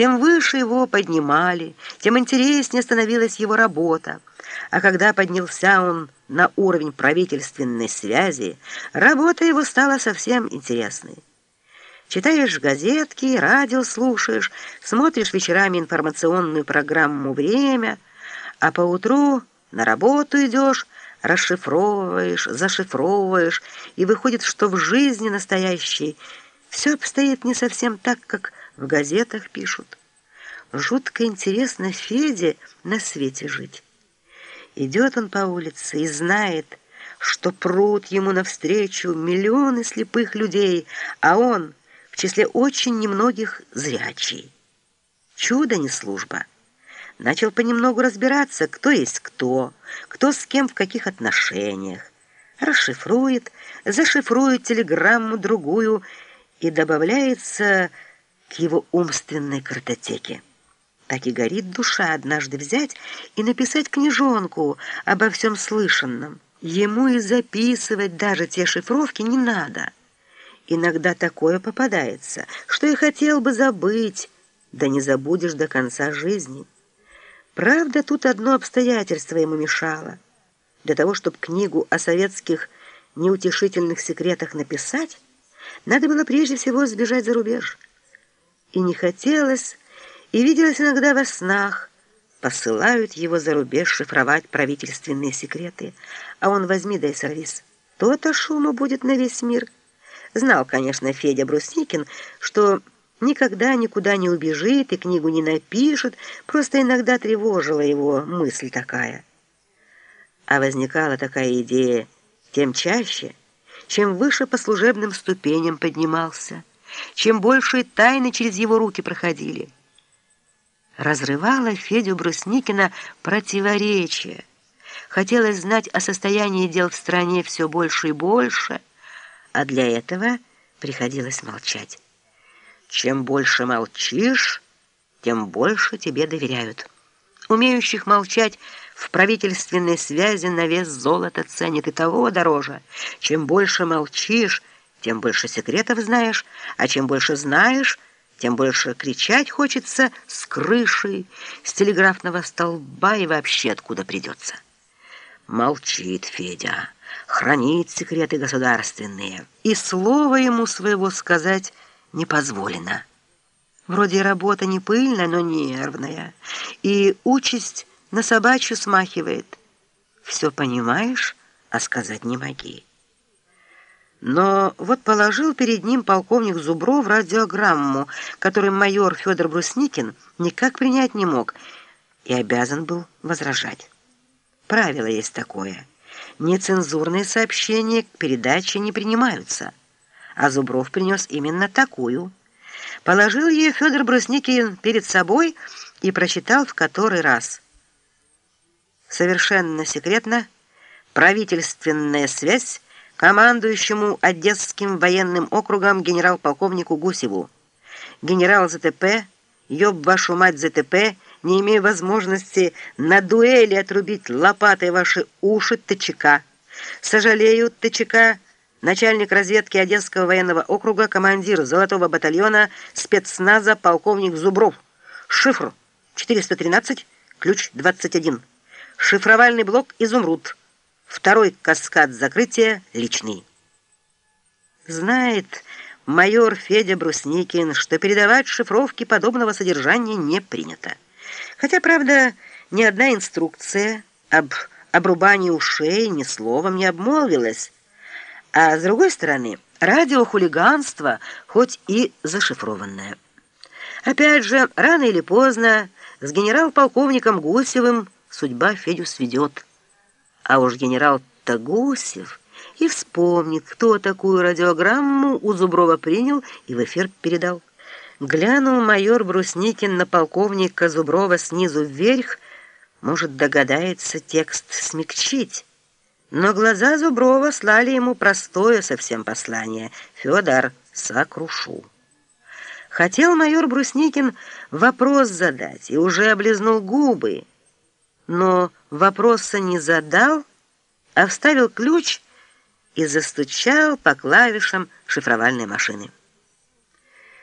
Тем выше его поднимали, тем интереснее становилась его работа. А когда поднялся он на уровень правительственной связи, работа его стала совсем интересной. Читаешь газетки, радио слушаешь, смотришь вечерами информационную программу «Время», а поутру на работу идешь, расшифровываешь, зашифровываешь, и выходит, что в жизни настоящей все обстоит не совсем так, как в газетах пишут. Жутко интересно Феде на свете жить. Идет он по улице и знает, что прут ему навстречу миллионы слепых людей, а он в числе очень немногих зрячий. Чудо не служба. Начал понемногу разбираться, кто есть кто, кто с кем в каких отношениях. Расшифрует, зашифрует телеграмму другую и добавляется к его умственной картотеке. Так и горит душа однажды взять и написать книжонку обо всем слышанном. Ему и записывать даже те шифровки не надо. Иногда такое попадается, что и хотел бы забыть, да не забудешь до конца жизни. Правда, тут одно обстоятельство ему мешало. Для того, чтобы книгу о советских неутешительных секретах написать, надо было прежде всего сбежать за рубеж. И не хотелось, и виделось иногда во снах, посылают его за рубеж шифровать правительственные секреты, а он возьми да и сорвись. То-то шума будет на весь мир — Знал, конечно, Федя Брусникин, что никогда никуда не убежит и книгу не напишет, просто иногда тревожила его мысль такая. А возникала такая идея тем чаще, чем выше по служебным ступеням поднимался, чем больше тайны через его руки проходили. Разрывало Федю Брусникина противоречие. Хотелось знать о состоянии дел в стране все больше и больше – а для этого приходилось молчать. Чем больше молчишь, тем больше тебе доверяют. Умеющих молчать в правительственной связи на вес золота ценят и того дороже. Чем больше молчишь, тем больше секретов знаешь, а чем больше знаешь, тем больше кричать хочется с крыши, с телеграфного столба и вообще откуда придется. Молчит Федя хранит секреты государственные, и слова ему своего сказать не позволено. Вроде работа не пыльная, но нервная, и участь на собачью смахивает. Все понимаешь, а сказать не моги. Но вот положил перед ним полковник Зубров радиограмму, которую майор Федор Брусникин никак принять не мог и обязан был возражать. Правило есть такое — нецензурные сообщения к передаче не принимаются. А Зубров принес именно такую. Положил ее Федор Брусникин перед собой и прочитал в который раз. Совершенно секретно правительственная связь командующему Одесским военным округом генерал-полковнику Гусеву. Генерал ЗТП, ёб вашу мать ЗТП, не имею возможности на дуэли отрубить лопатой ваши уши ТЧК. Сожалею, ТЧК, начальник разведки Одесского военного округа, командир Золотого батальона спецназа полковник Зубров. Шифр 413, ключ 21. Шифровальный блок «Изумруд». Второй каскад закрытия личный. Знает майор Федя Брусникин, что передавать шифровки подобного содержания не принято. Хотя, правда, ни одна инструкция об обрубании ушей ни словом не обмолвилась. А с другой стороны, радиохулиганство хоть и зашифрованное. Опять же, рано или поздно с генерал-полковником Гусевым судьба Федю сведет. А уж генерал-то Гусев и вспомнит, кто такую радиограмму у Зуброва принял и в эфир передал. Глянул майор Брусникин на полковника Зуброва снизу вверх, может, догадается текст смягчить. Но глаза Зуброва слали ему простое совсем послание. «Федор, сокрушу». Хотел майор Брусникин вопрос задать и уже облизнул губы, но вопроса не задал, а вставил ключ и застучал по клавишам шифровальной машины.